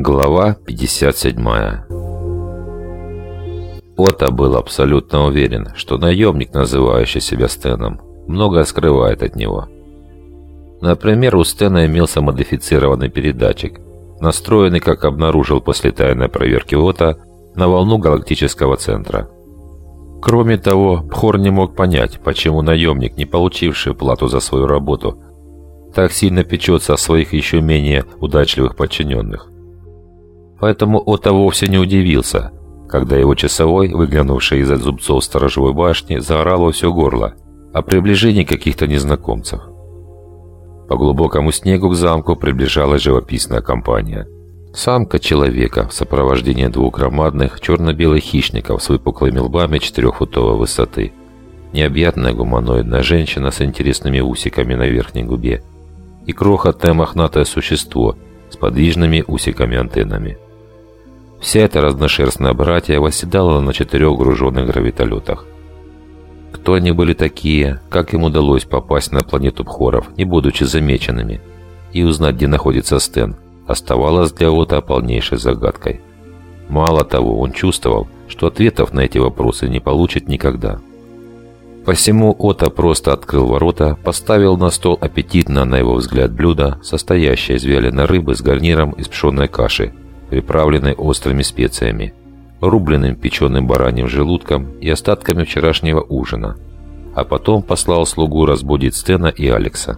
Глава 57 Ота был абсолютно уверен, что наемник, называющий себя Стеном, многое скрывает от него. Например, у Стена имелся модифицированный передатчик, настроенный, как обнаружил после тайной проверки Ота, на волну галактического центра. Кроме того, Пхор не мог понять, почему наемник, не получивший плату за свою работу, так сильно печется о своих еще менее удачливых подчиненных. Поэтому Ота вовсе не удивился, когда его часовой, выглянувший из-за зубцов сторожевой башни, заорал во все горло о приближении каких-то незнакомцев. По глубокому снегу к замку приближалась живописная компания. Самка человека в сопровождении двух громадных черно-белых хищников с выпуклыми лбами четырехфутовой высоты. Необъятная гуманоидная женщина с интересными усиками на верхней губе. И крохотное мохнатое существо с подвижными усиками-антеннами. Вся эта разношерстная братья восседала на четырех груженных гравитолетах. Кто они были такие, как им удалось попасть на планету Пхоров, не будучи замеченными, и узнать, где находится Стэн, оставалось для Ота полнейшей загадкой. Мало того, он чувствовал, что ответов на эти вопросы не получит никогда. Посему Ота просто открыл ворота, поставил на стол аппетитно, на его взгляд, блюдо, состоящее из вяленой рыбы с гарниром из пшеной каши приправленной острыми специями, рубленным печеным бараньим желудком и остатками вчерашнего ужина, а потом послал слугу разбудить Стена и Алекса.